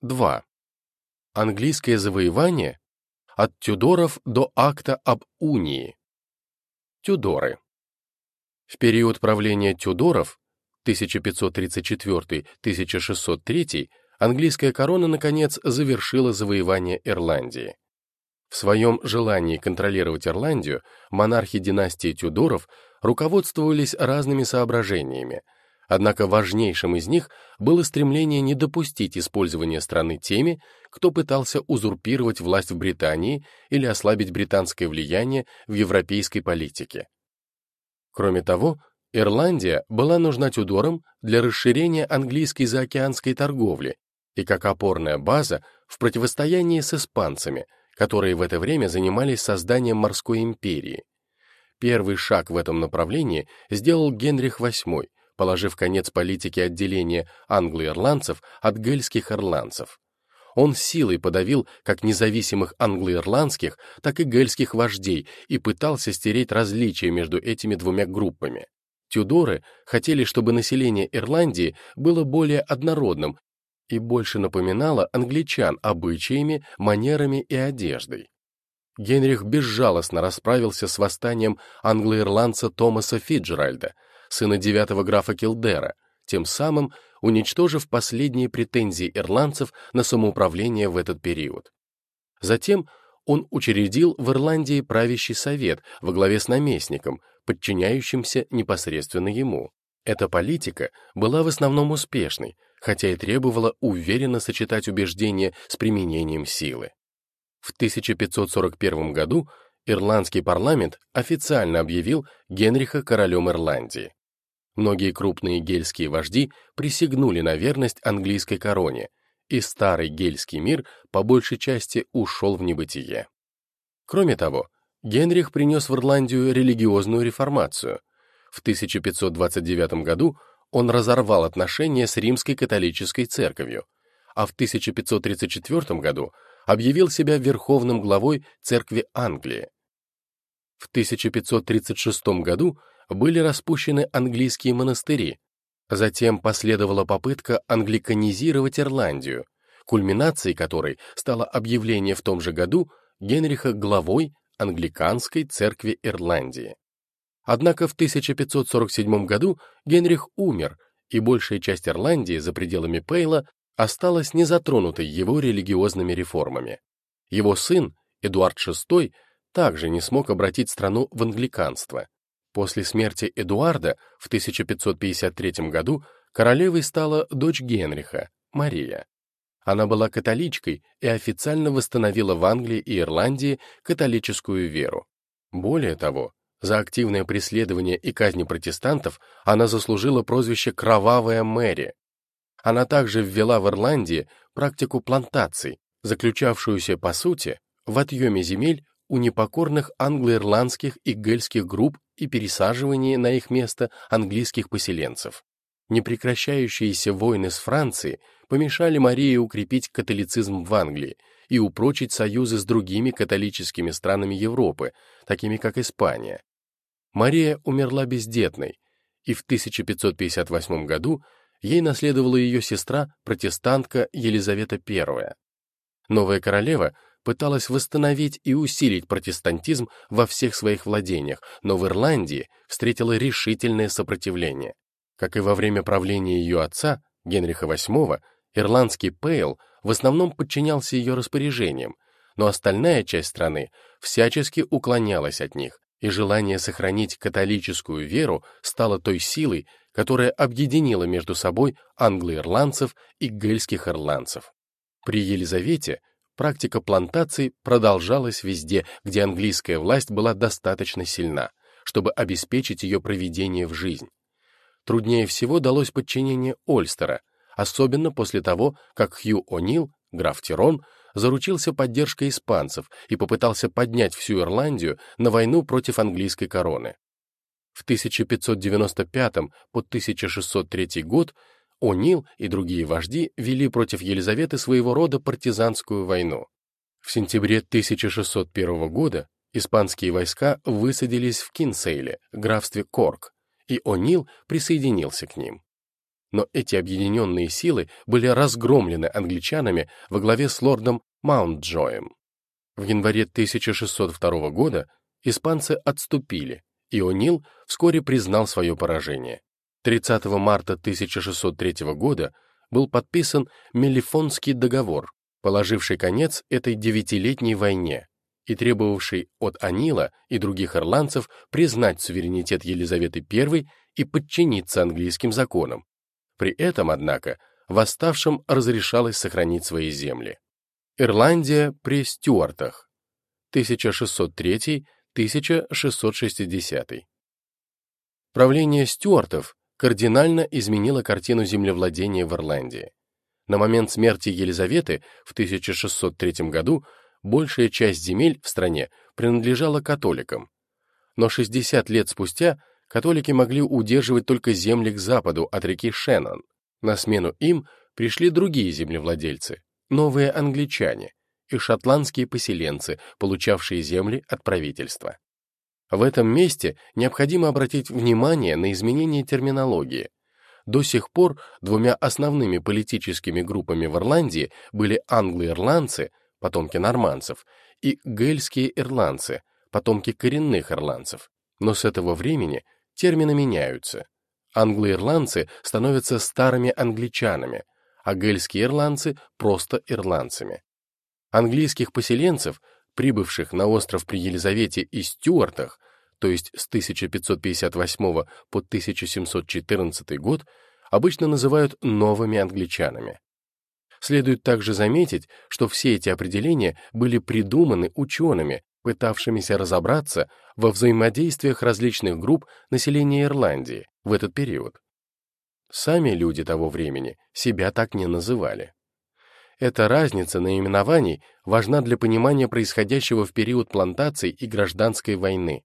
2. Английское завоевание от Тюдоров до акта об унии. Тюдоры. В период правления Тюдоров 1534-1603 английская корона, наконец, завершила завоевание Ирландии. В своем желании контролировать Ирландию монархи династии Тюдоров руководствовались разными соображениями, однако важнейшим из них было стремление не допустить использования страны теми, кто пытался узурпировать власть в Британии или ослабить британское влияние в европейской политике. Кроме того, Ирландия была нужна Тюдорам для расширения английской заокеанской торговли и как опорная база в противостоянии с испанцами, которые в это время занимались созданием морской империи. Первый шаг в этом направлении сделал Генрих VIII, положив конец политике отделения англо-ирландцев от гельских ирландцев. Он силой подавил как независимых англо-ирландских, так и гельских вождей и пытался стереть различия между этими двумя группами. Тюдоры хотели, чтобы население Ирландии было более однородным и больше напоминало англичан обычаями, манерами и одеждой. Генрих безжалостно расправился с восстанием англо-ирландца Томаса Фиджеральда, сына девятого графа Килдера, тем самым уничтожив последние претензии ирландцев на самоуправление в этот период. Затем он учредил в Ирландии правящий совет во главе с наместником, подчиняющимся непосредственно ему. Эта политика была в основном успешной, хотя и требовала уверенно сочетать убеждения с применением силы. В 1541 году ирландский парламент официально объявил Генриха королем Ирландии. Многие крупные гельские вожди присягнули на верность английской короне, и старый гельский мир по большей части ушел в небытие. Кроме того, Генрих принес в Ирландию религиозную реформацию. В 1529 году он разорвал отношения с римской католической церковью, а в 1534 году объявил себя верховным главой церкви Англии. В 1536 году были распущены английские монастыри, затем последовала попытка англиканизировать Ирландию, кульминацией которой стало объявление в том же году Генриха главой англиканской церкви Ирландии. Однако в 1547 году Генрих умер, и большая часть Ирландии за пределами Пейла осталась незатронутой его религиозными реформами. Его сын, Эдуард VI, также не смог обратить страну в англиканство. После смерти Эдуарда в 1553 году королевой стала дочь Генриха, Мария. Она была католичкой и официально восстановила в Англии и Ирландии католическую веру. Более того, за активное преследование и казни протестантов она заслужила прозвище «Кровавая Мэри». Она также ввела в Ирландии практику плантаций, заключавшуюся, по сути, в отъеме земель у непокорных англо-ирландских и гельских групп и пересаживании на их место английских поселенцев. Непрекращающиеся войны с Францией помешали Марии укрепить католицизм в Англии и упрочить союзы с другими католическими странами Европы, такими как Испания. Мария умерла бездетной, и в 1558 году ей наследовала ее сестра, протестантка Елизавета I. Новая королева пыталась восстановить и усилить протестантизм во всех своих владениях, но в Ирландии встретила решительное сопротивление. Как и во время правления ее отца, Генриха VIII, ирландский Пейл в основном подчинялся ее распоряжениям, но остальная часть страны всячески уклонялась от них, и желание сохранить католическую веру стало той силой, которая объединила между собой англо-ирландцев и гельских ирландцев. При Елизавете практика плантаций продолжалась везде, где английская власть была достаточно сильна, чтобы обеспечить ее проведение в жизнь. Труднее всего далось подчинение Ольстера, особенно после того, как Хью О'Нил, граф Тирон, заручился поддержкой испанцев и попытался поднять всю Ирландию на войну против английской короны. В 1595 по 1603 год О'Нил и другие вожди вели против Елизаветы своего рода партизанскую войну. В сентябре 1601 года испанские войска высадились в Кинсейле, графстве Корк, и О'Нил присоединился к ним. Но эти объединенные силы были разгромлены англичанами во главе с лордом Маунтджоем. В январе 1602 года испанцы отступили, и О'Нил вскоре признал свое поражение. 30 марта 1603 года был подписан Мелифонский договор, положивший конец этой девятилетней войне и требовавший от Анила и других ирландцев признать суверенитет Елизаветы I и подчиниться английским законам. При этом, однако, восставшим разрешалось сохранить свои земли. Ирландия при Стюартах 1603-1660 Правление Стюартов кардинально изменило картину землевладения в Ирландии. На момент смерти Елизаветы в 1603 году большая часть земель в стране принадлежала католикам. Но 60 лет спустя католики могли удерживать только земли к западу от реки Шеннон. На смену им пришли другие землевладельцы, новые англичане и шотландские поселенцы, получавшие земли от правительства. В этом месте необходимо обратить внимание на изменение терминологии. До сих пор двумя основными политическими группами в Ирландии были англо-ирландцы, потомки норманцев, и гельские ирландцы, потомки коренных ирландцев. Но с этого времени термины меняются. Англо-ирландцы становятся старыми англичанами, а гельские ирландцы — просто ирландцами. Английских поселенцев, прибывших на остров при Елизавете и Стюартах, то есть с 1558 по 1714 год, обычно называют новыми англичанами. Следует также заметить, что все эти определения были придуманы учеными, пытавшимися разобраться во взаимодействиях различных групп населения Ирландии в этот период. Сами люди того времени себя так не называли. Эта разница наименований важна для понимания происходящего в период плантаций и гражданской войны.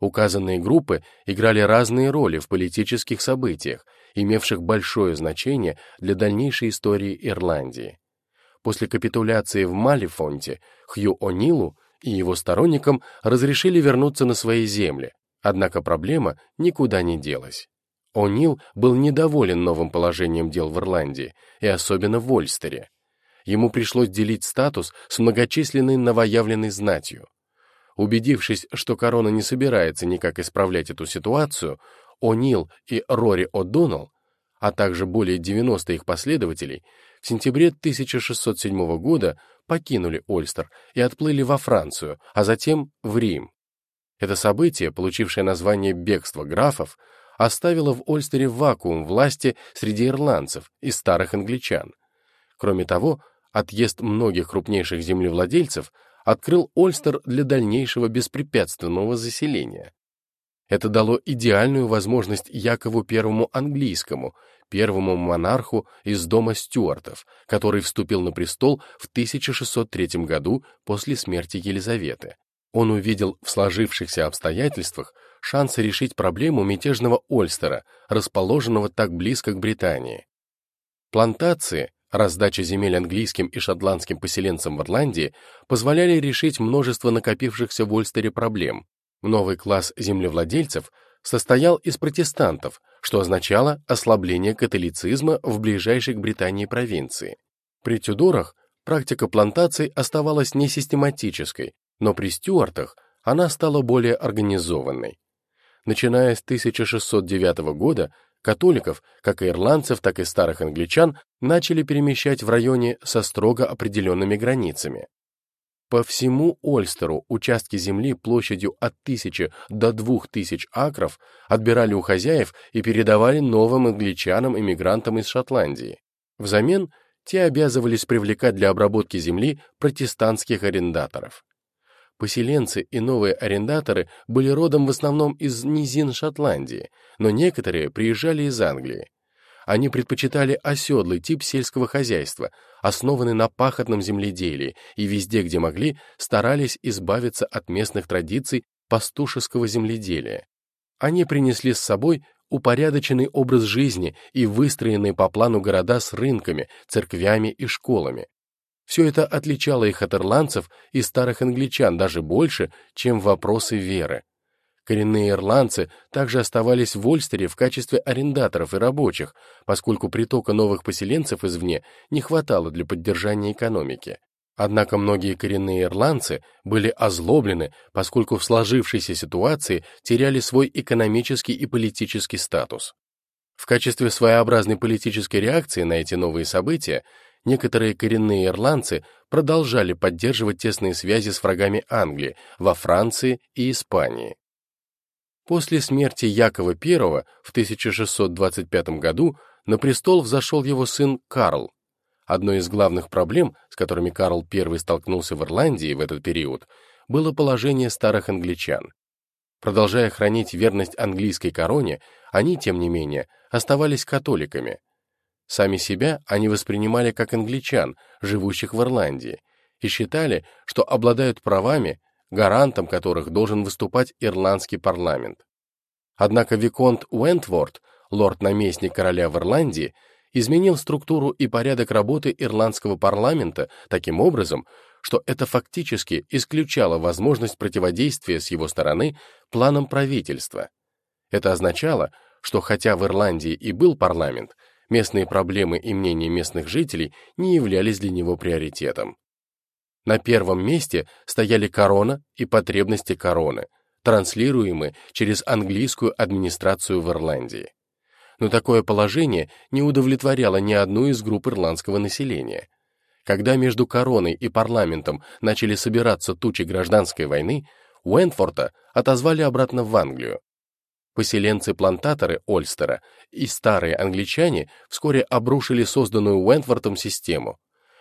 Указанные группы играли разные роли в политических событиях, имевших большое значение для дальнейшей истории Ирландии. После капитуляции в Малифонте Хью О'Нилу и его сторонникам разрешили вернуться на свои земли, однако проблема никуда не делась. О'Нил был недоволен новым положением дел в Ирландии, и особенно в Ольстере. Ему пришлось делить статус с многочисленной новоявленной знатью. Убедившись, что корона не собирается никак исправлять эту ситуацию, О'Нил и Рори О'Доннелл, а также более 90 их последователей, в сентябре 1607 года покинули Ольстер и отплыли во Францию, а затем в Рим. Это событие, получившее название «бегство графов», оставило в Ольстере вакуум власти среди ирландцев и старых англичан. Кроме того, отъезд многих крупнейших землевладельцев открыл Ольстер для дальнейшего беспрепятственного заселения. Это дало идеальную возможность Якову I английскому, первому монарху из дома Стюартов, который вступил на престол в 1603 году после смерти Елизаветы. Он увидел в сложившихся обстоятельствах шансы решить проблему мятежного Ольстера, расположенного так близко к Британии. Плантации, раздача земель английским и шотландским поселенцам в Ирландии позволяли решить множество накопившихся в Ольстере проблем. Новый класс землевладельцев состоял из протестантов, что означало ослабление католицизма в ближайшей к Британии провинции. При Тюдорах практика плантаций оставалась несистематической, но при Стюартах она стала более организованной. Начиная с 1609 года католиков, как и ирландцев, так и старых англичан, начали перемещать в районе со строго определенными границами. По всему Ольстеру участки земли площадью от 1000 до 2000 акров отбирали у хозяев и передавали новым англичанам-иммигрантам из Шотландии. Взамен те обязывались привлекать для обработки земли протестантских арендаторов. Поселенцы и новые арендаторы были родом в основном из низин Шотландии, но некоторые приезжали из Англии. Они предпочитали оседлый тип сельского хозяйства, основанный на пахотном земледелии, и везде, где могли, старались избавиться от местных традиций пастушеского земледелия. Они принесли с собой упорядоченный образ жизни и выстроенные по плану города с рынками, церквями и школами. Все это отличало их от ирландцев и старых англичан даже больше, чем вопросы веры. Коренные ирландцы также оставались в Ольстере в качестве арендаторов и рабочих, поскольку притока новых поселенцев извне не хватало для поддержания экономики. Однако многие коренные ирландцы были озлоблены, поскольку в сложившейся ситуации теряли свой экономический и политический статус. В качестве своеобразной политической реакции на эти новые события некоторые коренные ирландцы продолжали поддерживать тесные связи с врагами Англии во Франции и Испании. После смерти Якова I в 1625 году на престол взошел его сын Карл. Одной из главных проблем, с которыми Карл I столкнулся в Ирландии в этот период, было положение старых англичан. Продолжая хранить верность английской короне, они, тем не менее, оставались католиками. Сами себя они воспринимали как англичан, живущих в Ирландии, и считали, что обладают правами, гарантом которых должен выступать ирландский парламент. Однако Виконт Уэнтворд, лорд-наместник короля в Ирландии, изменил структуру и порядок работы ирландского парламента таким образом, что это фактически исключало возможность противодействия с его стороны планам правительства. Это означало, что хотя в Ирландии и был парламент, местные проблемы и мнения местных жителей не являлись для него приоритетом. На первом месте стояли корона и потребности короны, транслируемые через английскую администрацию в Ирландии. Но такое положение не удовлетворяло ни одну из групп ирландского населения. Когда между короной и парламентом начали собираться тучи гражданской войны, Уэнфорта отозвали обратно в Англию. Поселенцы-плантаторы Ольстера и старые англичане вскоре обрушили созданную Уэнтвортом систему.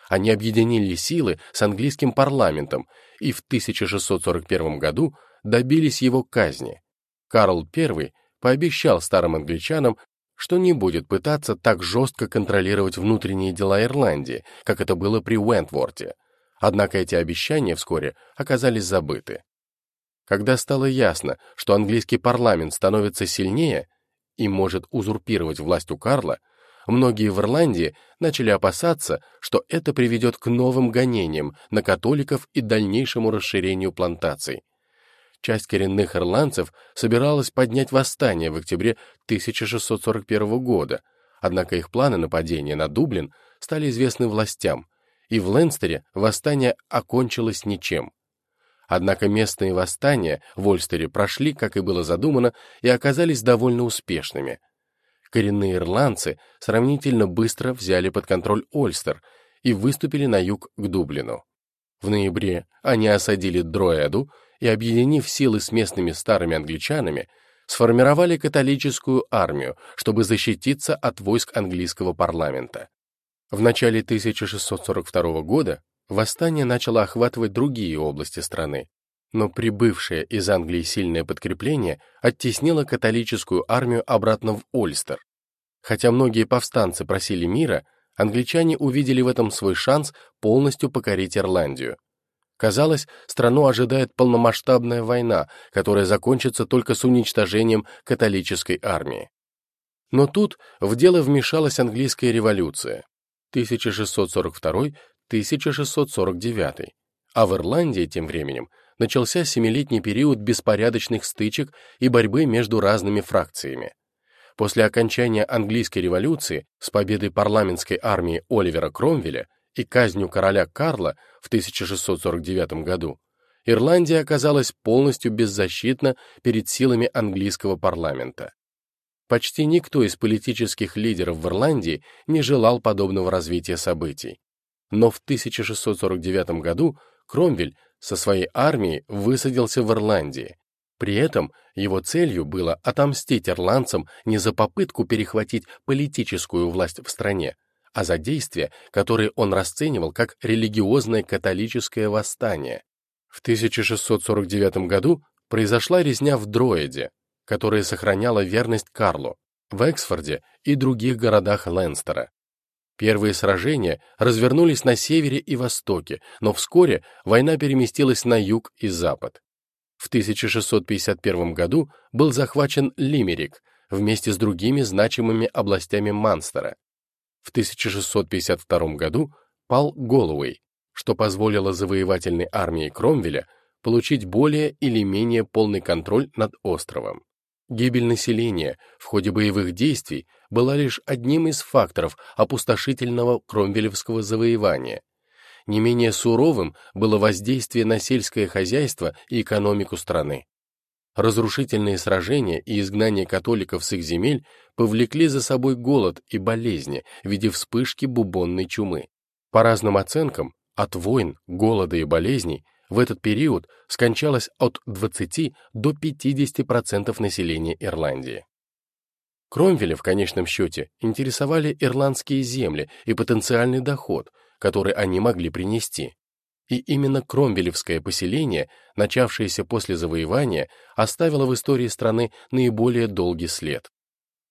Они объединили силы с английским парламентом и в 1641 году добились его казни. Карл I пообещал старым англичанам, что не будет пытаться так жестко контролировать внутренние дела Ирландии, как это было при Уэнтворте. Однако эти обещания вскоре оказались забыты. Когда стало ясно, что английский парламент становится сильнее и может узурпировать власть у Карла, многие в Ирландии начали опасаться, что это приведет к новым гонениям на католиков и дальнейшему расширению плантаций. Часть коренных ирландцев собиралась поднять восстание в октябре 1641 года, однако их планы нападения на Дублин стали известны властям, и в Ленстере восстание окончилось ничем. Однако местные восстания в Ольстере прошли, как и было задумано, и оказались довольно успешными. Коренные ирландцы сравнительно быстро взяли под контроль Ольстер и выступили на юг к Дублину. В ноябре они осадили Дроэду и, объединив силы с местными старыми англичанами, сформировали католическую армию, чтобы защититься от войск английского парламента. В начале 1642 года Восстание начало охватывать другие области страны, но прибывшее из Англии сильное подкрепление оттеснило католическую армию обратно в Ольстер. Хотя многие повстанцы просили мира, англичане увидели в этом свой шанс полностью покорить Ирландию. Казалось, страну ожидает полномасштабная война, которая закончится только с уничтожением католической армии. Но тут в дело вмешалась английская революция. 1642 1649, а в Ирландии тем временем начался семилетний период беспорядочных стычек и борьбы между разными фракциями. После окончания английской революции с победой парламентской армии Оливера Кромвеля и казнью короля Карла в 1649 году, Ирландия оказалась полностью беззащитна перед силами английского парламента. Почти никто из политических лидеров в Ирландии не желал подобного развития событий но в 1649 году Кромвель со своей армией высадился в Ирландии. При этом его целью было отомстить ирландцам не за попытку перехватить политическую власть в стране, а за действия, которые он расценивал как религиозное католическое восстание. В 1649 году произошла резня в Дроиде, которая сохраняла верность Карлу, в Эксфорде и других городах Ленстера. Первые сражения развернулись на севере и востоке, но вскоре война переместилась на юг и запад. В 1651 году был захвачен Лимерик вместе с другими значимыми областями Манстера. В 1652 году пал Голуэй, что позволило завоевательной армии Кромвеля получить более или менее полный контроль над островом. Гибель населения в ходе боевых действий была лишь одним из факторов опустошительного кромвелевского завоевания. Не менее суровым было воздействие на сельское хозяйство и экономику страны. Разрушительные сражения и изгнание католиков с их земель повлекли за собой голод и болезни в виде вспышки бубонной чумы. По разным оценкам, от войн, голода и болезней в этот период скончалось от 20 до 50% населения Ирландии. Кромвеля в конечном счете интересовали ирландские земли и потенциальный доход, который они могли принести. И именно кромвелевское поселение, начавшееся после завоевания, оставило в истории страны наиболее долгий след.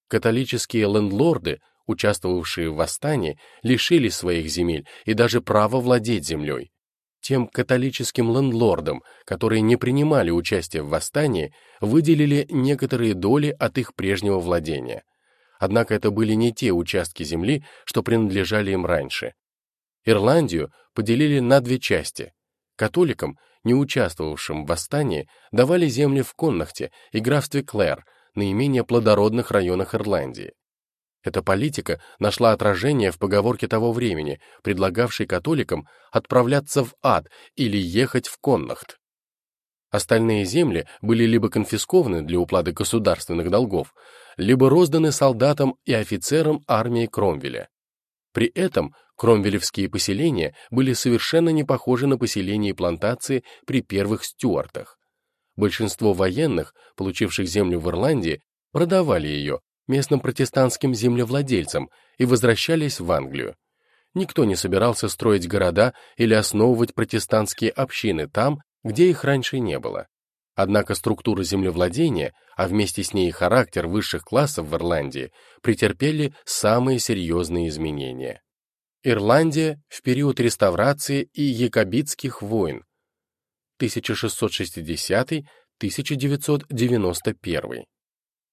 Католические лендлорды, участвовавшие в восстании, лишились своих земель и даже права владеть землей. Тем католическим лендлордам, которые не принимали участие в восстании, выделили некоторые доли от их прежнего владения. Однако это были не те участки земли, что принадлежали им раньше. Ирландию поделили на две части. Католикам, не участвовавшим в восстании, давали земли в Коннахте и графстве Клэр, наименее плодородных районах Ирландии. Эта политика нашла отражение в поговорке того времени, предлагавшей католикам отправляться в ад или ехать в Коннахт. Остальные земли были либо конфискованы для уплаты государственных долгов, либо розданы солдатам и офицерам армии Кромвеля. При этом кромвелевские поселения были совершенно не похожи на поселения и плантации при первых стюартах. Большинство военных, получивших землю в Ирландии, продавали ее местным протестантским землевладельцам и возвращались в Англию. Никто не собирался строить города или основывать протестантские общины там, где их раньше не было. Однако структура землевладения, а вместе с ней и характер высших классов в Ирландии, претерпели самые серьезные изменения. Ирландия в период реставрации и якобитских войн 1660-1991.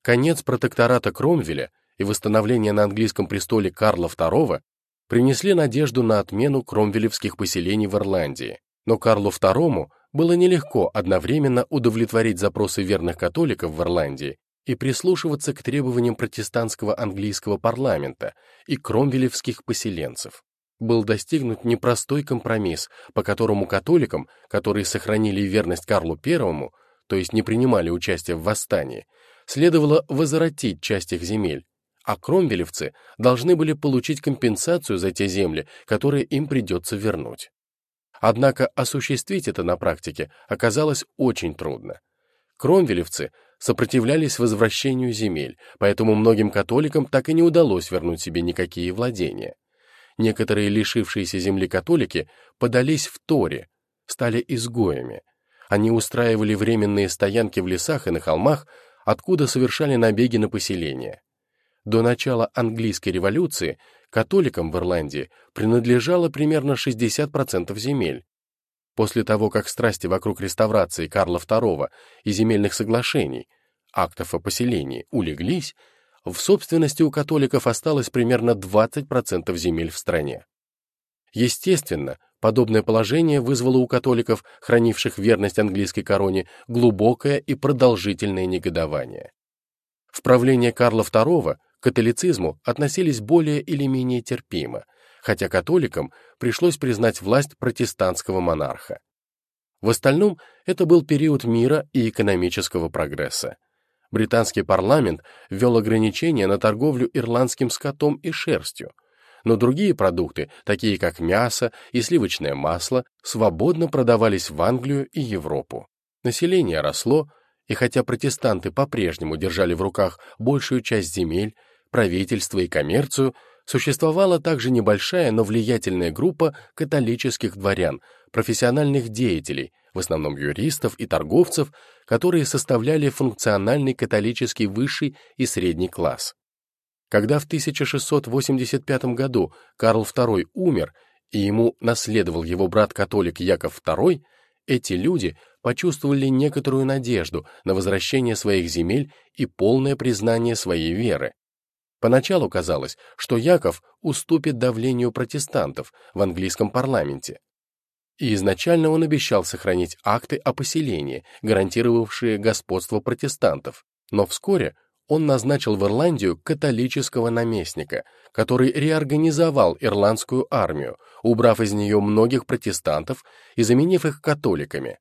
Конец протектората Кромвеля и восстановление на английском престоле Карла II принесли надежду на отмену кромвелевских поселений в Ирландии, но Карлу II было нелегко одновременно удовлетворить запросы верных католиков в Ирландии и прислушиваться к требованиям протестантского английского парламента и кромвелевских поселенцев. Был достигнут непростой компромисс, по которому католикам, которые сохранили верность Карлу I, то есть не принимали участие в восстании, следовало возвратить часть их земель, а кромвелевцы должны были получить компенсацию за те земли, которые им придется вернуть. Однако осуществить это на практике оказалось очень трудно. Кромвелевцы сопротивлялись возвращению земель, поэтому многим католикам так и не удалось вернуть себе никакие владения. Некоторые лишившиеся земли католики подались в Торе, стали изгоями. Они устраивали временные стоянки в лесах и на холмах, откуда совершали набеги на поселение. До начала английской революции католикам в Ирландии принадлежало примерно 60% земель. После того, как страсти вокруг реставрации Карла II и земельных соглашений, актов о поселении, улеглись, в собственности у католиков осталось примерно 20% земель в стране. Естественно, подобное положение вызвало у католиков, хранивших верность английской короне, глубокое и продолжительное негодование. В правление Карла II к католицизму относились более или менее терпимо, хотя католикам пришлось признать власть протестантского монарха. В остальном это был период мира и экономического прогресса. Британский парламент ввел ограничения на торговлю ирландским скотом и шерстью, но другие продукты, такие как мясо и сливочное масло, свободно продавались в Англию и Европу. Население росло, и хотя протестанты по-прежнему держали в руках большую часть земель, правительство и коммерцию, существовала также небольшая, но влиятельная группа католических дворян, профессиональных деятелей, в основном юристов и торговцев, которые составляли функциональный католический высший и средний класс. Когда в 1685 году Карл II умер, и ему наследовал его брат-католик Яков II, эти люди почувствовали некоторую надежду на возвращение своих земель и полное признание своей веры. Поначалу казалось, что Яков уступит давлению протестантов в английском парламенте. и изначально он обещал сохранить акты о поселении, гарантировавшие господство протестантов, но вскоре он назначил в Ирландию католического наместника, который реорганизовал ирландскую армию, убрав из нее многих протестантов и заменив их католиками.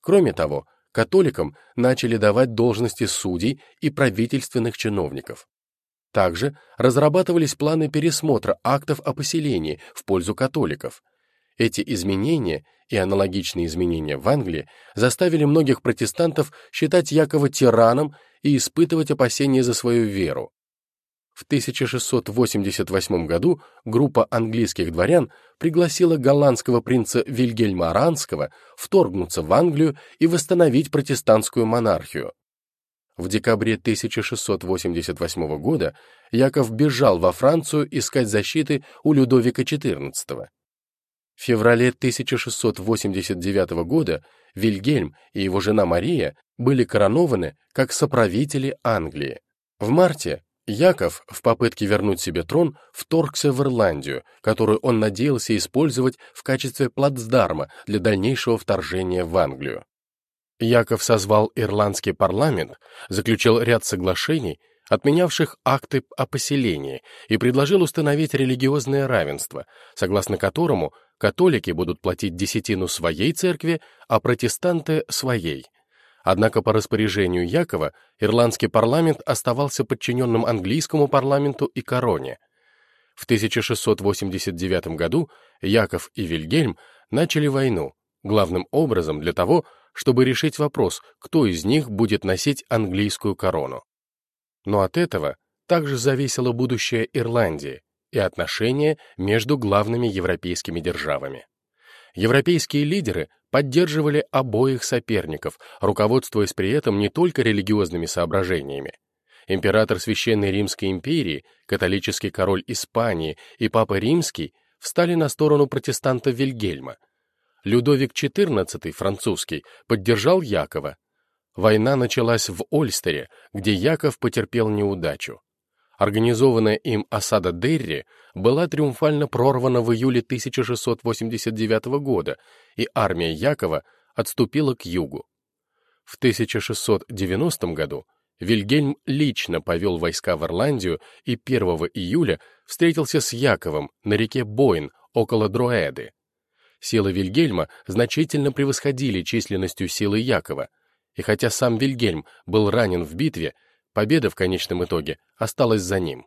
Кроме того, католикам начали давать должности судей и правительственных чиновников. Также разрабатывались планы пересмотра актов о поселении в пользу католиков. Эти изменения и аналогичные изменения в Англии заставили многих протестантов считать Якова тираном и испытывать опасения за свою веру. В 1688 году группа английских дворян пригласила голландского принца Вильгельма Аранского вторгнуться в Англию и восстановить протестантскую монархию. В декабре 1688 года Яков бежал во Францию искать защиты у Людовика XIV. В феврале 1689 года Вильгельм и его жена Мария были коронованы как соправители Англии. В марте Яков в попытке вернуть себе трон вторгся в Ирландию, которую он надеялся использовать в качестве плацдарма для дальнейшего вторжения в Англию. Яков созвал ирландский парламент, заключил ряд соглашений, отменявших акты о поселении, и предложил установить религиозное равенство, согласно которому католики будут платить десятину своей церкви, а протестанты — своей. Однако по распоряжению Якова ирландский парламент оставался подчиненным английскому парламенту и короне. В 1689 году Яков и Вильгельм начали войну, главным образом для того, чтобы решить вопрос, кто из них будет носить английскую корону. Но от этого также зависело будущее Ирландии и отношения между главными европейскими державами. Европейские лидеры поддерживали обоих соперников, руководствуясь при этом не только религиозными соображениями. Император Священной Римской империи, католический король Испании и Папа Римский встали на сторону протестанта Вильгельма – Людовик XIV, французский, поддержал Якова. Война началась в Ольстере, где Яков потерпел неудачу. Организованная им осада Дерри была триумфально прорвана в июле 1689 года, и армия Якова отступила к югу. В 1690 году Вильгельм лично повел войска в Ирландию и 1 июля встретился с Яковом на реке Бойн около Дроэды. Силы Вильгельма значительно превосходили численностью силы Якова, и хотя сам Вильгельм был ранен в битве, победа в конечном итоге осталась за ним.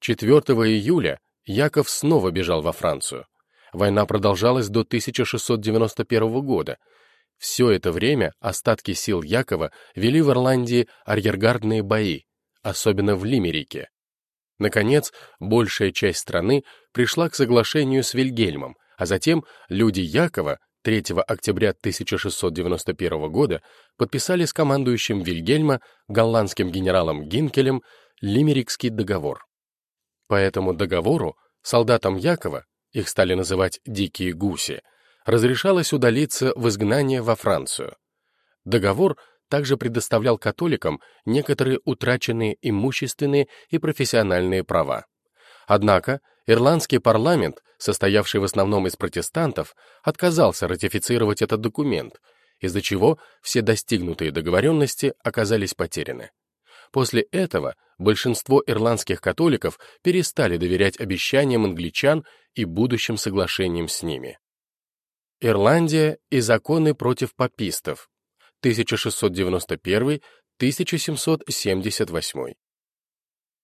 4 июля Яков снова бежал во Францию. Война продолжалась до 1691 года. Все это время остатки сил Якова вели в Ирландии арьергардные бои, особенно в Лимерике. Наконец, большая часть страны пришла к соглашению с Вильгельмом, а затем люди Якова 3 октября 1691 года подписали с командующим Вильгельма, голландским генералом Гинкелем, Лимерикский договор. По этому договору солдатам Якова, их стали называть «дикие гуси», разрешалось удалиться в изгнание во Францию. Договор также предоставлял католикам некоторые утраченные имущественные и профессиональные права. Однако ирландский парламент, состоявший в основном из протестантов, отказался ратифицировать этот документ, из-за чего все достигнутые договоренности оказались потеряны. После этого большинство ирландских католиков перестали доверять обещаниям англичан и будущим соглашениям с ними. Ирландия и законы против папистов 1691-1778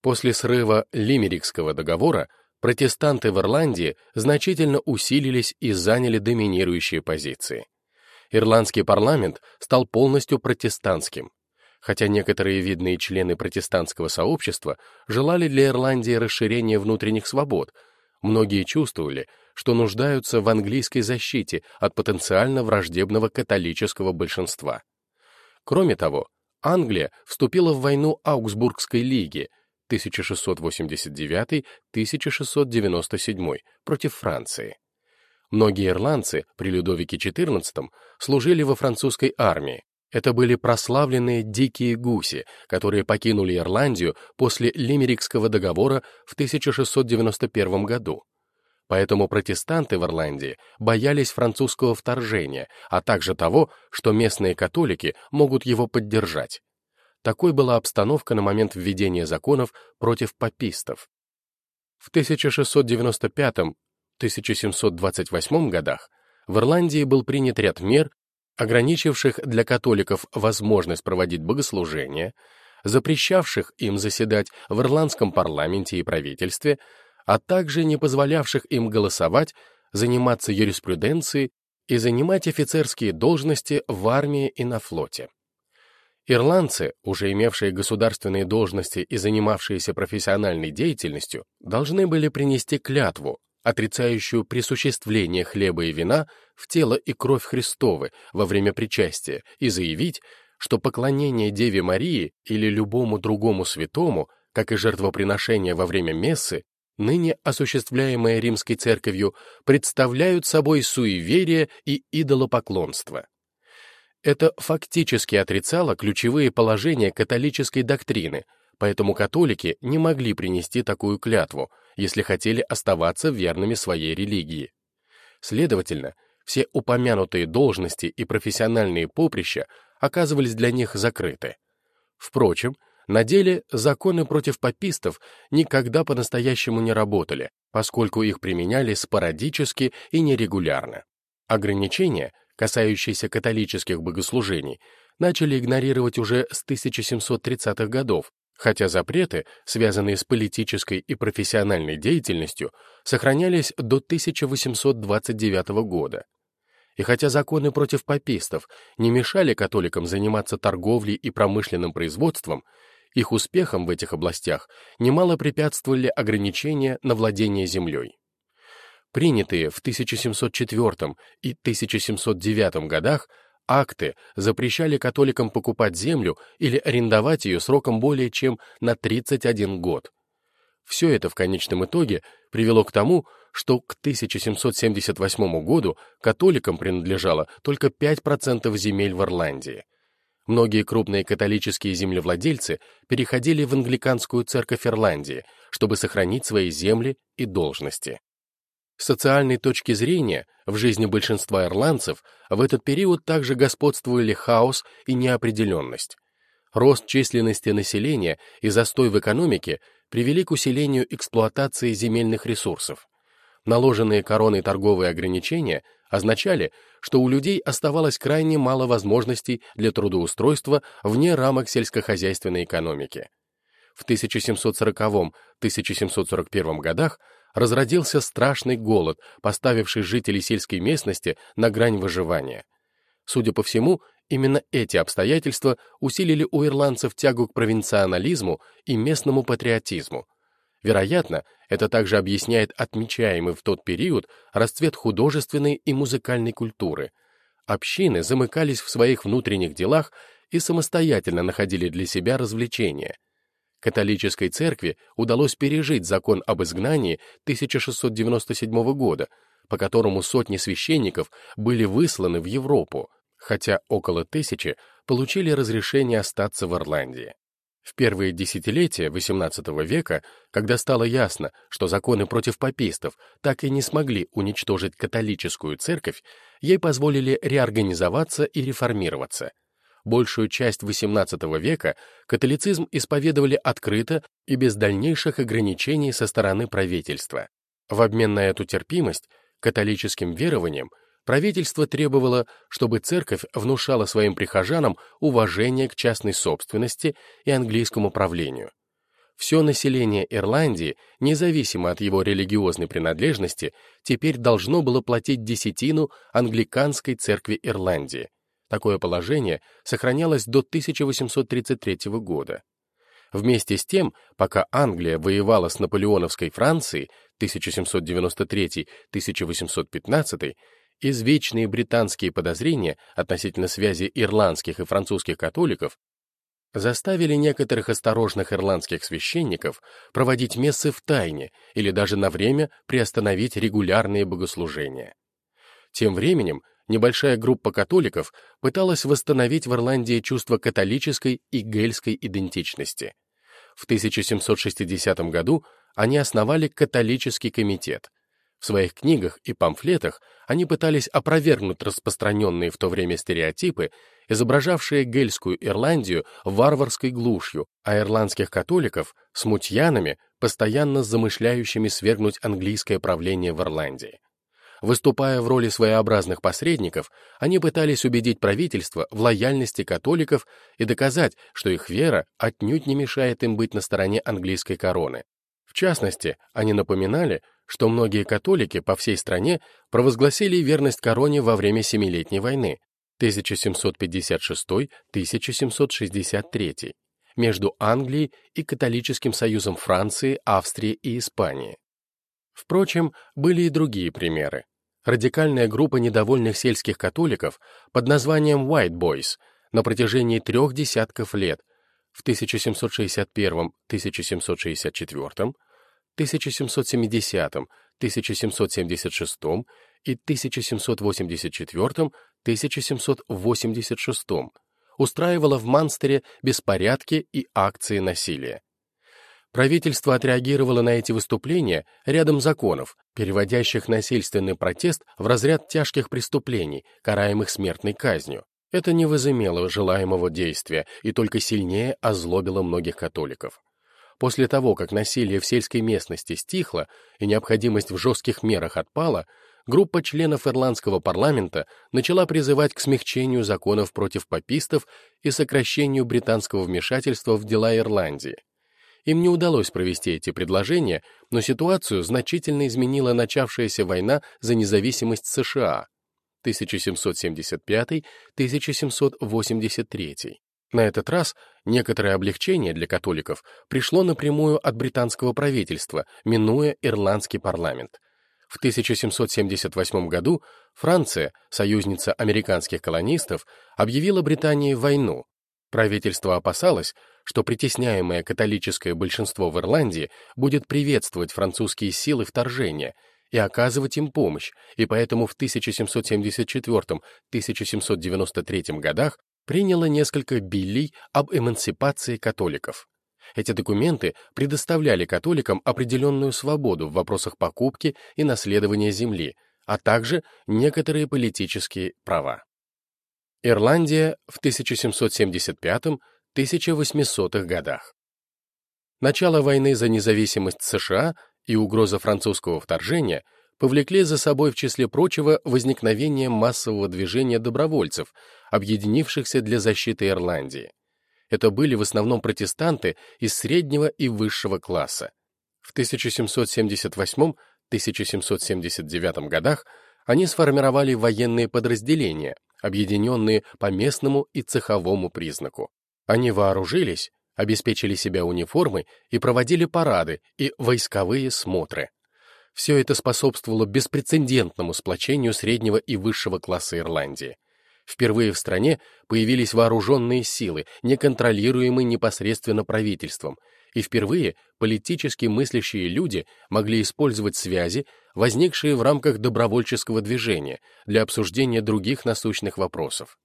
После срыва Лимерикского договора протестанты в Ирландии значительно усилились и заняли доминирующие позиции. Ирландский парламент стал полностью протестантским, хотя некоторые видные члены протестантского сообщества желали для Ирландии расширения внутренних свобод, многие чувствовали, что нуждаются в английской защите от потенциально враждебного католического большинства. Кроме того, Англия вступила в войну Аугсбургской лиги – 1689-1697 против Франции. Многие ирландцы при Людовике XIV служили во французской армии. Это были прославленные дикие гуси, которые покинули Ирландию после Лимерикского договора в 1691 году. Поэтому протестанты в Ирландии боялись французского вторжения, а также того, что местные католики могут его поддержать. Такой была обстановка на момент введения законов против папистов. В 1695-1728 годах в Ирландии был принят ряд мер, ограничивших для католиков возможность проводить богослужения, запрещавших им заседать в ирландском парламенте и правительстве, а также не позволявших им голосовать, заниматься юриспруденцией и занимать офицерские должности в армии и на флоте. Ирландцы, уже имевшие государственные должности и занимавшиеся профессиональной деятельностью, должны были принести клятву, отрицающую присуществление хлеба и вина в тело и кровь Христовы во время причастия, и заявить, что поклонение Деве Марии или любому другому святому, как и жертвоприношение во время мессы, ныне осуществляемые римской церковью, представляют собой суеверие и идолопоклонство. Это фактически отрицало ключевые положения католической доктрины, поэтому католики не могли принести такую клятву, если хотели оставаться верными своей религии. Следовательно, все упомянутые должности и профессиональные поприща оказывались для них закрыты. Впрочем, на деле законы против папистов никогда по-настоящему не работали, поскольку их применяли спорадически и нерегулярно. Ограничения, касающиеся католических богослужений, начали игнорировать уже с 1730-х годов, хотя запреты, связанные с политической и профессиональной деятельностью, сохранялись до 1829 года. И хотя законы против папистов не мешали католикам заниматься торговлей и промышленным производством, их успехам в этих областях немало препятствовали ограничения на владение землей. Принятые в 1704 и 1709 годах акты запрещали католикам покупать землю или арендовать ее сроком более чем на 31 год. Все это в конечном итоге привело к тому, что к 1778 году католикам принадлежало только 5% земель в Ирландии. Многие крупные католические землевладельцы переходили в англиканскую церковь Ирландии, чтобы сохранить свои земли и должности. Социальной точки зрения, в жизни большинства ирландцев в этот период также господствовали хаос и неопределенность. Рост численности населения и застой в экономике привели к усилению эксплуатации земельных ресурсов. Наложенные короной торговые ограничения означали, что у людей оставалось крайне мало возможностей для трудоустройства вне рамок сельскохозяйственной экономики. В 1740-1741 годах разродился страшный голод, поставивший жителей сельской местности на грань выживания. Судя по всему, именно эти обстоятельства усилили у ирландцев тягу к провинционализму и местному патриотизму, Вероятно, это также объясняет отмечаемый в тот период расцвет художественной и музыкальной культуры. Общины замыкались в своих внутренних делах и самостоятельно находили для себя развлечения. Католической церкви удалось пережить закон об изгнании 1697 года, по которому сотни священников были высланы в Европу, хотя около тысячи получили разрешение остаться в Ирландии. В первые десятилетия XVIII века, когда стало ясно, что законы против папистов так и не смогли уничтожить католическую церковь, ей позволили реорганизоваться и реформироваться. Большую часть XVIII века католицизм исповедовали открыто и без дальнейших ограничений со стороны правительства. В обмен на эту терпимость католическим верованиям правительство требовало, чтобы церковь внушала своим прихожанам уважение к частной собственности и английскому правлению. Все население Ирландии, независимо от его религиозной принадлежности, теперь должно было платить десятину англиканской церкви Ирландии. Такое положение сохранялось до 1833 года. Вместе с тем, пока Англия воевала с наполеоновской Францией 1793-1815, извечные британские подозрения относительно связи ирландских и французских католиков заставили некоторых осторожных ирландских священников проводить мессы в тайне или даже на время приостановить регулярные богослужения. Тем временем небольшая группа католиков пыталась восстановить в Ирландии чувство католической и гельской идентичности. В 1760 году они основали католический комитет – В своих книгах и памфлетах они пытались опровергнуть распространенные в то время стереотипы, изображавшие Гельскую Ирландию варварской глушью, а ирландских католиков — смутьянами, постоянно замышляющими свергнуть английское правление в Ирландии. Выступая в роли своеобразных посредников, они пытались убедить правительство в лояльности католиков и доказать, что их вера отнюдь не мешает им быть на стороне английской короны. В частности, они напоминали, что многие католики по всей стране провозгласили верность короне во время Семилетней войны 1756-1763 между Англией и католическим союзом Франции, Австрии и Испании. Впрочем, были и другие примеры. Радикальная группа недовольных сельских католиков под названием White Boys на протяжении трех десятков лет в 1761, 1764, 1770, 1776 и 1784-1786 устраивала в Манстере беспорядки и акции насилия. Правительство отреагировало на эти выступления рядом законов, переводящих насильственный протест в разряд тяжких преступлений, караемых смертной казнью. Это не возымело желаемого действия и только сильнее озлобило многих католиков. После того, как насилие в сельской местности стихло и необходимость в жестких мерах отпала, группа членов ирландского парламента начала призывать к смягчению законов против папистов и сокращению британского вмешательства в дела Ирландии. Им не удалось провести эти предложения, но ситуацию значительно изменила начавшаяся война за независимость США 1775-1783. На этот раз некоторое облегчение для католиков пришло напрямую от британского правительства, минуя ирландский парламент. В 1778 году Франция, союзница американских колонистов, объявила Британии войну. Правительство опасалось, что притесняемое католическое большинство в Ирландии будет приветствовать французские силы вторжения и оказывать им помощь, и поэтому в 1774-1793 годах приняло несколько биллей об эмансипации католиков. Эти документы предоставляли католикам определенную свободу в вопросах покупки и наследования земли, а также некоторые политические права. Ирландия в 1775-1800 годах. Начало войны за независимость США и угроза французского вторжения – повлекли за собой, в числе прочего, возникновение массового движения добровольцев, объединившихся для защиты Ирландии. Это были в основном протестанты из среднего и высшего класса. В 1778-1779 годах они сформировали военные подразделения, объединенные по местному и цеховому признаку. Они вооружились, обеспечили себя униформой и проводили парады и войсковые смотры. Все это способствовало беспрецедентному сплочению среднего и высшего класса Ирландии. Впервые в стране появились вооруженные силы, неконтролируемые непосредственно правительством, и впервые политически мыслящие люди могли использовать связи, возникшие в рамках добровольческого движения, для обсуждения других насущных вопросов.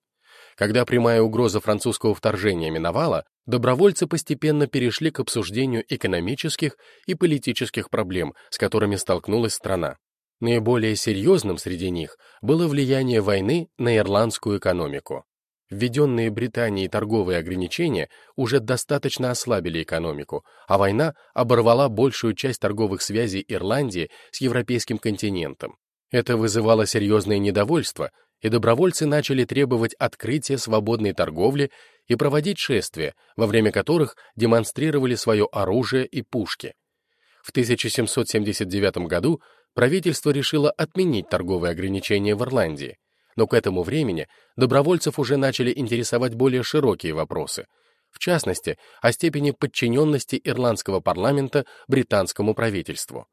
Когда прямая угроза французского вторжения миновала, добровольцы постепенно перешли к обсуждению экономических и политических проблем, с которыми столкнулась страна. Наиболее серьезным среди них было влияние войны на ирландскую экономику. Введенные Британией торговые ограничения уже достаточно ослабили экономику, а война оборвала большую часть торговых связей Ирландии с европейским континентом. Это вызывало серьезное недовольство, и добровольцы начали требовать открытия свободной торговли и проводить шествия, во время которых демонстрировали свое оружие и пушки. В 1779 году правительство решило отменить торговые ограничения в Ирландии, но к этому времени добровольцев уже начали интересовать более широкие вопросы, в частности, о степени подчиненности ирландского парламента британскому правительству.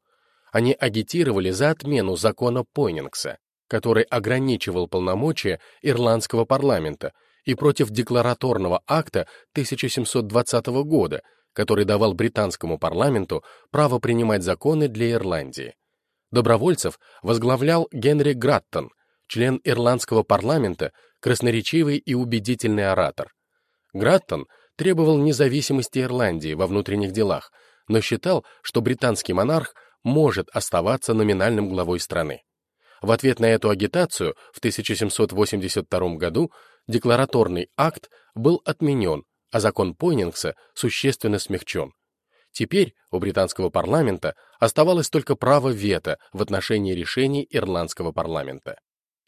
Они агитировали за отмену закона Пойнингса, который ограничивал полномочия ирландского парламента, и против деклараторного акта 1720 года, который давал британскому парламенту право принимать законы для Ирландии. Добровольцев возглавлял Генри Граттон, член ирландского парламента, красноречивый и убедительный оратор. Граттон требовал независимости Ирландии во внутренних делах, но считал, что британский монарх может оставаться номинальным главой страны. В ответ на эту агитацию в 1782 году деклараторный акт был отменен, а закон Пойнингса существенно смягчен. Теперь у британского парламента оставалось только право вето в отношении решений ирландского парламента.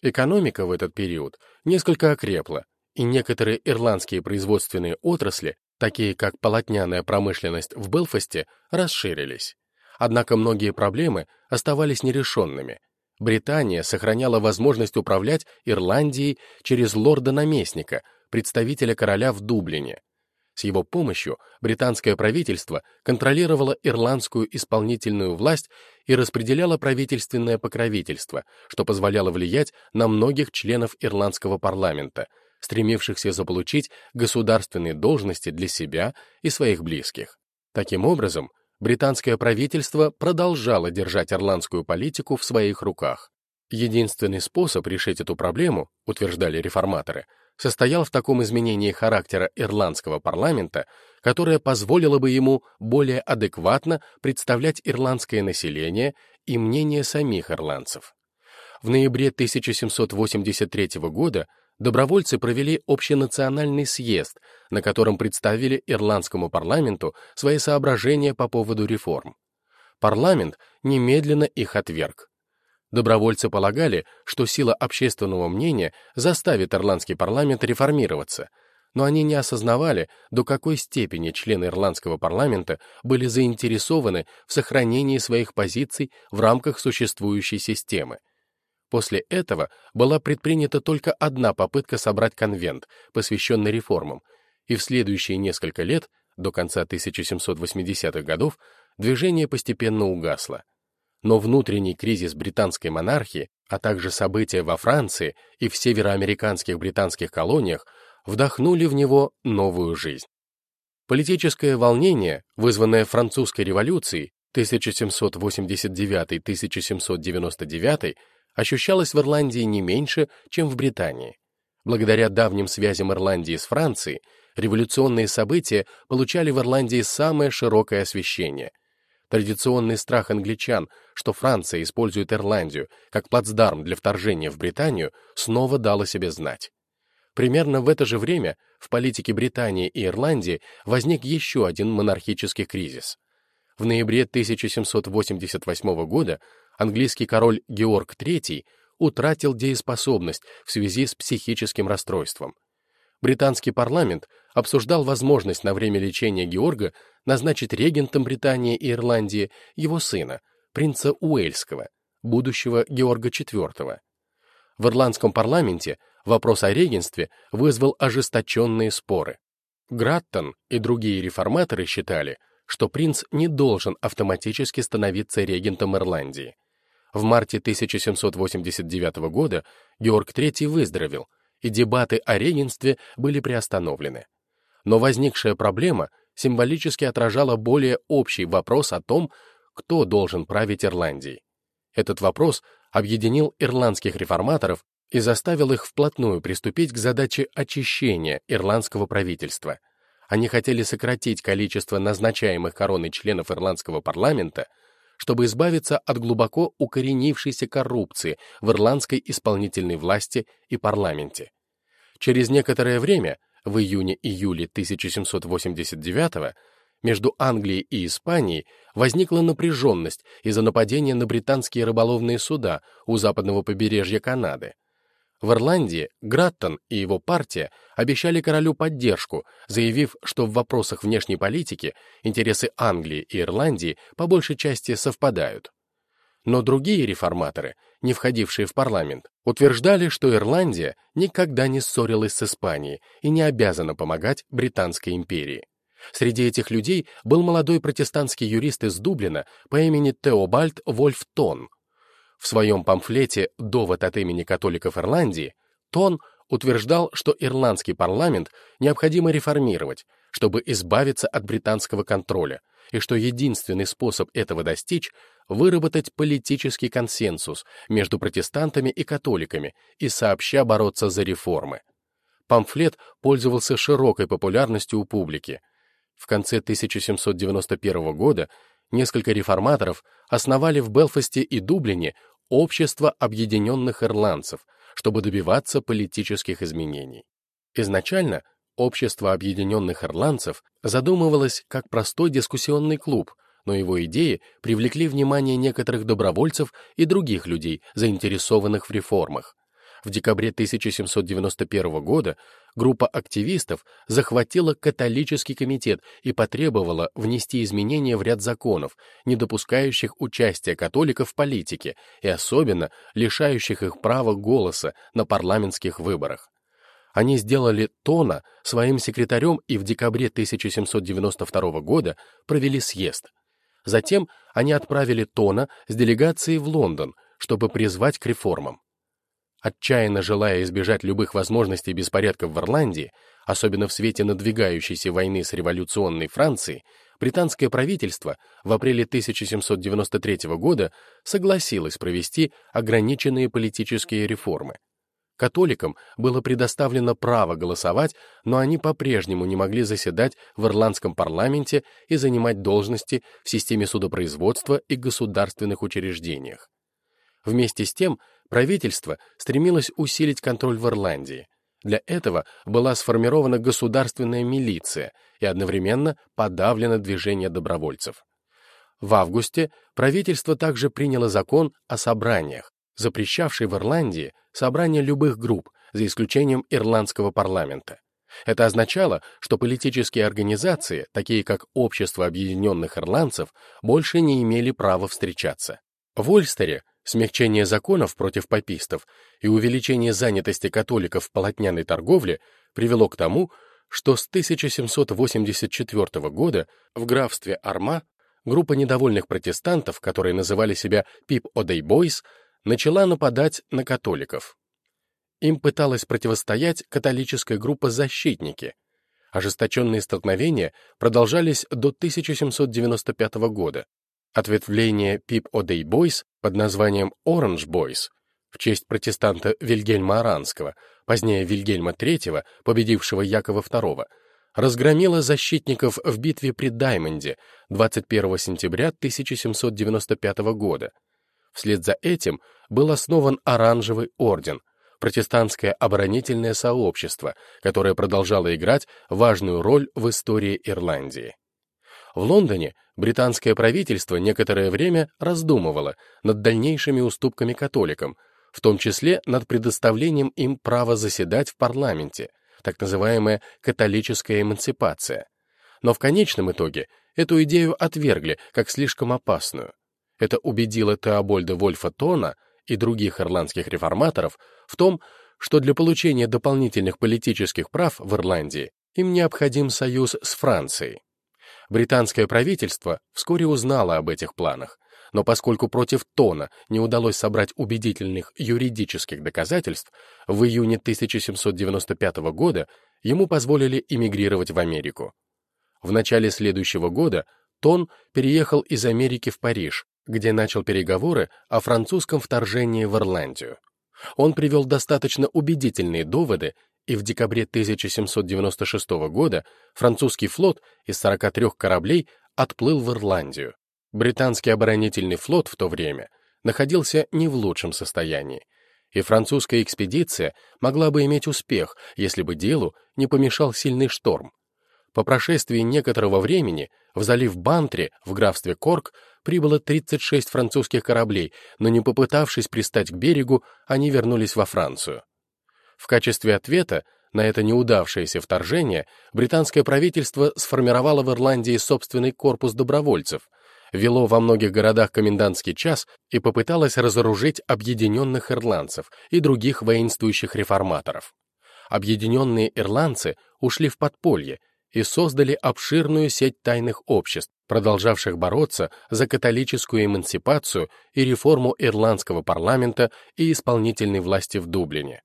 Экономика в этот период несколько окрепла, и некоторые ирландские производственные отрасли, такие как полотняная промышленность в Белфасте, расширились. Однако многие проблемы оставались нерешенными. Британия сохраняла возможность управлять Ирландией через лорда-наместника, представителя короля в Дублине, с его помощью британское правительство контролировало ирландскую исполнительную власть и распределяло правительственное покровительство, что позволяло влиять на многих членов ирландского парламента, стремившихся заполучить государственные должности для себя и своих близких. Таким образом, британское правительство продолжало держать ирландскую политику в своих руках. Единственный способ решить эту проблему, утверждали реформаторы, состоял в таком изменении характера ирландского парламента, которое позволило бы ему более адекватно представлять ирландское население и мнение самих ирландцев. В ноябре 1783 года добровольцы провели общенациональный съезд, на котором представили ирландскому парламенту свои соображения по поводу реформ. Парламент немедленно их отверг. Добровольцы полагали, что сила общественного мнения заставит ирландский парламент реформироваться, но они не осознавали, до какой степени члены ирландского парламента были заинтересованы в сохранении своих позиций в рамках существующей системы. После этого была предпринята только одна попытка собрать конвент, посвященный реформам, и в следующие несколько лет, до конца 1780-х годов, движение постепенно угасло но внутренний кризис британской монархии, а также события во Франции и в североамериканских британских колониях вдохнули в него новую жизнь. Политическое волнение, вызванное французской революцией 1789-1799, ощущалось в Ирландии не меньше, чем в Британии. Благодаря давним связям Ирландии с Францией, революционные события получали в Ирландии самое широкое освещение – Традиционный страх англичан, что Франция использует Ирландию как плацдарм для вторжения в Британию, снова дал о себе знать. Примерно в это же время в политике Британии и Ирландии возник еще один монархический кризис. В ноябре 1788 года английский король Георг III утратил дееспособность в связи с психическим расстройством британский парламент обсуждал возможность на время лечения Георга назначить регентом Британии и Ирландии его сына, принца Уэльского, будущего Георга IV. В ирландском парламенте вопрос о регенстве вызвал ожесточенные споры. Граттон и другие реформаторы считали, что принц не должен автоматически становиться регентом Ирландии. В марте 1789 года Георг III выздоровел, и дебаты о регенстве были приостановлены. Но возникшая проблема символически отражала более общий вопрос о том, кто должен править Ирландией. Этот вопрос объединил ирландских реформаторов и заставил их вплотную приступить к задаче очищения ирландского правительства. Они хотели сократить количество назначаемых короной членов ирландского парламента чтобы избавиться от глубоко укоренившейся коррупции в ирландской исполнительной власти и парламенте. Через некоторое время, в июне-июле 1789 между Англией и Испанией возникла напряженность из-за нападения на британские рыболовные суда у западного побережья Канады. В Ирландии Граттон и его партия обещали королю поддержку, заявив, что в вопросах внешней политики интересы Англии и Ирландии по большей части совпадают. Но другие реформаторы, не входившие в парламент, утверждали, что Ирландия никогда не ссорилась с Испанией и не обязана помогать Британской империи. Среди этих людей был молодой протестантский юрист из Дублина по имени Теобальд Вольф Тон, в своем памфлете «Довод от имени католиков Ирландии» Тон утверждал, что ирландский парламент необходимо реформировать, чтобы избавиться от британского контроля, и что единственный способ этого достичь — выработать политический консенсус между протестантами и католиками и сообща бороться за реформы. Памфлет пользовался широкой популярностью у публики. В конце 1791 года несколько реформаторов основали в Белфасте и Дублине Общество объединенных ирландцев, чтобы добиваться политических изменений. Изначально Общество объединенных ирландцев задумывалось как простой дискуссионный клуб, но его идеи привлекли внимание некоторых добровольцев и других людей, заинтересованных в реформах. В декабре 1791 года группа активистов захватила католический комитет и потребовала внести изменения в ряд законов, не допускающих участия католиков в политике и особенно лишающих их права голоса на парламентских выборах. Они сделали Тона своим секретарем и в декабре 1792 года провели съезд. Затем они отправили Тона с делегацией в Лондон, чтобы призвать к реформам. Отчаянно желая избежать любых возможностей беспорядков в Ирландии, особенно в свете надвигающейся войны с революционной Францией, британское правительство в апреле 1793 года согласилось провести ограниченные политические реформы. Католикам было предоставлено право голосовать, но они по-прежнему не могли заседать в ирландском парламенте и занимать должности в системе судопроизводства и государственных учреждениях. Вместе с тем, правительство стремилось усилить контроль в Ирландии. Для этого была сформирована государственная милиция и одновременно подавлено движение добровольцев. В августе правительство также приняло закон о собраниях, запрещавший в Ирландии собрание любых групп, за исключением ирландского парламента. Это означало, что политические организации, такие как Общество объединенных ирландцев, больше не имели права встречаться. В Ольстере смягчение законов против папистов и увеличение занятости католиков в полотняной торговле привело к тому, что с 1784 года в графстве Арма группа недовольных протестантов, которые называли себя Пип Одей Бойс, начала нападать на католиков. Им пыталась противостоять католическая группа «Защитники». Ожесточенные столкновения продолжались до 1795 года. Ответвление Пип Одей Бойс под названием Оранж Бойс в честь протестанта Вильгельма Аранского, позднее Вильгельма III, победившего Якова II, разгромила защитников в битве при Даймонде 21 сентября 1795 года. Вслед за этим был основан Оранжевый орден, протестантское оборонительное сообщество, которое продолжало играть важную роль в истории Ирландии. В Лондоне британское правительство некоторое время раздумывало над дальнейшими уступками католикам, в том числе над предоставлением им права заседать в парламенте, так называемая католическая эмансипация. Но в конечном итоге эту идею отвергли как слишком опасную. Это убедило Теобольда Вольфа Тона и других ирландских реформаторов в том, что для получения дополнительных политических прав в Ирландии им необходим союз с Францией. Британское правительство вскоре узнало об этих планах, но поскольку против Тона не удалось собрать убедительных юридических доказательств, в июне 1795 года ему позволили эмигрировать в Америку. В начале следующего года Тон переехал из Америки в Париж, где начал переговоры о французском вторжении в Ирландию. Он привел достаточно убедительные доводы и в декабре 1796 года французский флот из 43 кораблей отплыл в Ирландию. Британский оборонительный флот в то время находился не в лучшем состоянии, и французская экспедиция могла бы иметь успех, если бы делу не помешал сильный шторм. По прошествии некоторого времени в залив Бантри в графстве Корк прибыло 36 французских кораблей, но не попытавшись пристать к берегу, они вернулись во Францию. В качестве ответа на это неудавшееся вторжение британское правительство сформировало в Ирландии собственный корпус добровольцев, вело во многих городах комендантский час и попыталось разоружить объединенных ирландцев и других воинствующих реформаторов. Объединенные ирландцы ушли в подполье и создали обширную сеть тайных обществ, продолжавших бороться за католическую эмансипацию и реформу ирландского парламента и исполнительной власти в Дублине.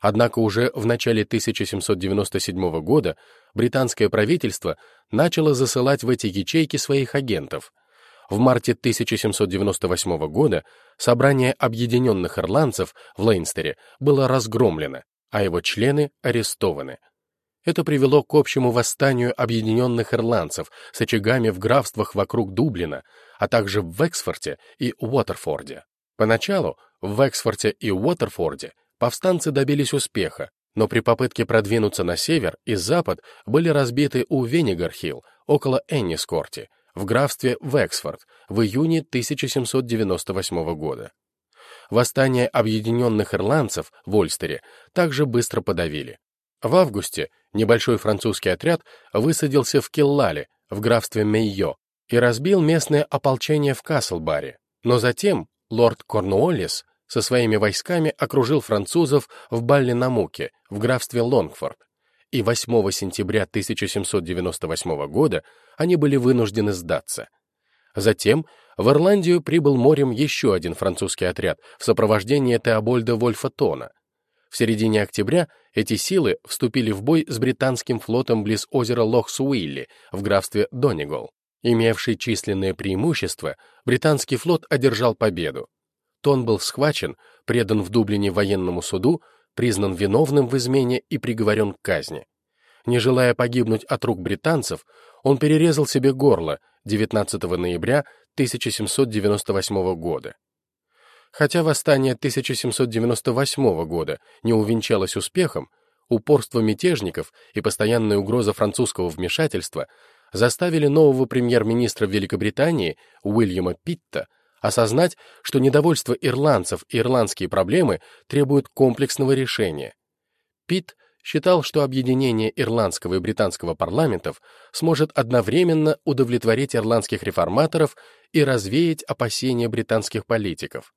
Однако уже в начале 1797 года британское правительство начало засылать в эти ячейки своих агентов. В марте 1798 года собрание объединенных ирландцев в Лейнстере было разгромлено, а его члены арестованы. Это привело к общему восстанию объединенных ирландцев с очагами в графствах вокруг Дублина, а также в Вексфорте и Уотерфорде. Поначалу в Вексфорте и Уотерфорде повстанцы добились успеха, но при попытке продвинуться на север и запад были разбиты у Веннигархилл около Эннискорти в графстве Вексфорд в июне 1798 года. Восстание объединенных ирландцев в Ольстере также быстро подавили. В августе небольшой французский отряд высадился в Киллале, в графстве Мейо, и разбил местное ополчение в Каслбаре. Но затем лорд Корнуоллис со своими войсками окружил французов в Балли-на-Муке, в графстве Лонгфорд, и 8 сентября 1798 года они были вынуждены сдаться. Затем в Ирландию прибыл морем еще один французский отряд в сопровождении Теобольда Вольфа Тона. В середине октября эти силы вступили в бой с британским флотом близ озера Лох-Суилли в графстве Донегол. Имевший численное преимущество, британский флот одержал победу. Тон был схвачен, предан в Дублине военному суду, признан виновным в измене и приговорен к казни. Не желая погибнуть от рук британцев, он перерезал себе горло 19 ноября 1798 года. Хотя восстание 1798 года не увенчалось успехом, упорство мятежников и постоянная угроза французского вмешательства заставили нового премьер-министра Великобритании Уильяма Питта осознать, что недовольство ирландцев и ирландские проблемы требуют комплексного решения. Питт считал, что объединение ирландского и британского парламентов сможет одновременно удовлетворить ирландских реформаторов и развеять опасения британских политиков.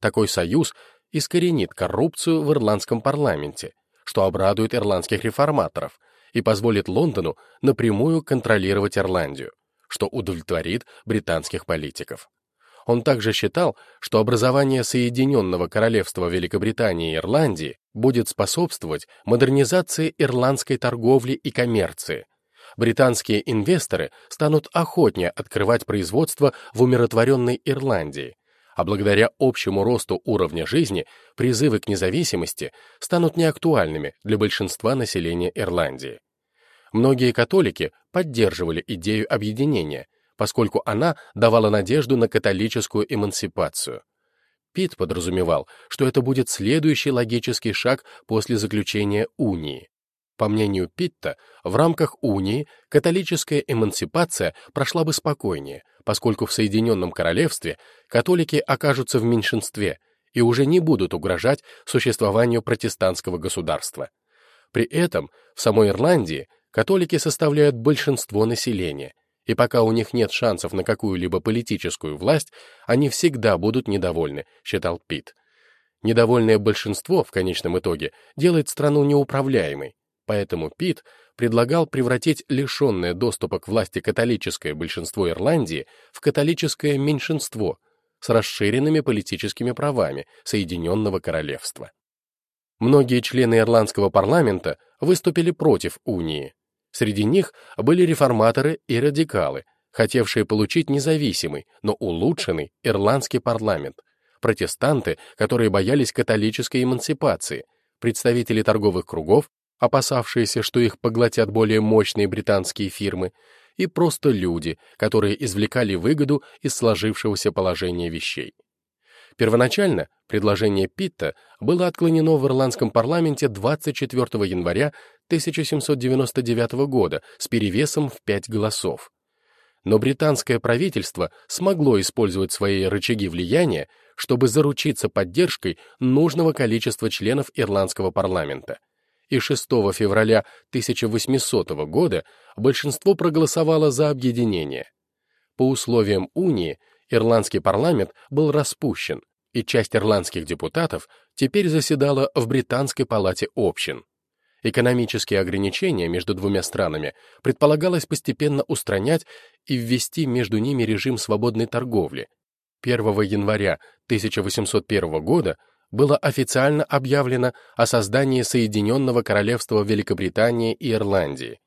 Такой союз искоренит коррупцию в ирландском парламенте, что обрадует ирландских реформаторов и позволит Лондону напрямую контролировать Ирландию, что удовлетворит британских политиков. Он также считал, что образование Соединенного Королевства Великобритании и Ирландии будет способствовать модернизации ирландской торговли и коммерции. Британские инвесторы станут охотнее открывать производство в умиротворенной Ирландии, а благодаря общему росту уровня жизни призывы к независимости станут неактуальными для большинства населения Ирландии. Многие католики поддерживали идею объединения, поскольку она давала надежду на католическую эмансипацию. Пит подразумевал, что это будет следующий логический шаг после заключения унии. По мнению Питта, в рамках унии католическая эмансипация прошла бы спокойнее, поскольку в Соединенном Королевстве католики окажутся в меньшинстве и уже не будут угрожать существованию протестантского государства. При этом в самой Ирландии католики составляют большинство населения, и пока у них нет шансов на какую-либо политическую власть, они всегда будут недовольны, считал Пит. Недовольное большинство, в конечном итоге, делает страну неуправляемой. Поэтому Пит предлагал превратить лишенное доступа к власти католическое большинство Ирландии в католическое меньшинство с расширенными политическими правами Соединенного Королевства. Многие члены ирландского парламента выступили против унии, Среди них были реформаторы и радикалы, хотевшие получить независимый, но улучшенный ирландский парламент, протестанты, которые боялись католической эмансипации, представители торговых кругов, опасавшиеся, что их поглотят более мощные британские фирмы, и просто люди, которые извлекали выгоду из сложившегося положения вещей. Первоначально предложение Питта было отклонено в ирландском парламенте 24 января 1799 года с перевесом в пять голосов. Но британское правительство смогло использовать свои рычаги влияния, чтобы заручиться поддержкой нужного количества членов ирландского парламента. И 6 февраля 1800 года большинство проголосовало за объединение. По условиям унии ирландский парламент был распущен, и часть ирландских депутатов теперь заседала в Британской палате общин. Экономические ограничения между двумя странами предполагалось постепенно устранять и ввести между ними режим свободной торговли. 1 января 1801 года было официально объявлено о создании Соединенного Королевства Великобритании и Ирландии.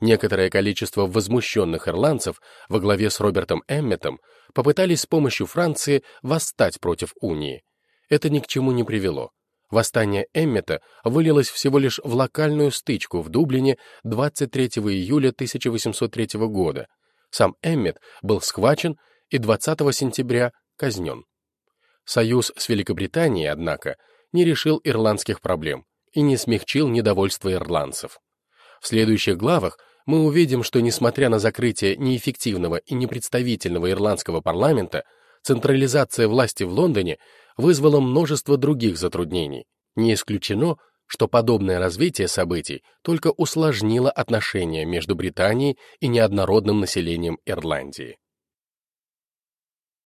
Некоторое количество возмущенных ирландцев во главе с Робертом Эмметом попытались с помощью Франции восстать против унии. Это ни к чему не привело. Восстание Эммета вылилось всего лишь в локальную стычку в Дублине 23 июля 1803 года. Сам Эммет был схвачен и 20 сентября казнен. Союз с Великобританией, однако, не решил ирландских проблем и не смягчил недовольство ирландцев. В следующих главах мы увидим, что несмотря на закрытие неэффективного и непредставительного ирландского парламента, централизация власти в Лондоне вызвала множество других затруднений. Не исключено, что подобное развитие событий только усложнило отношения между Британией и неоднородным населением Ирландии.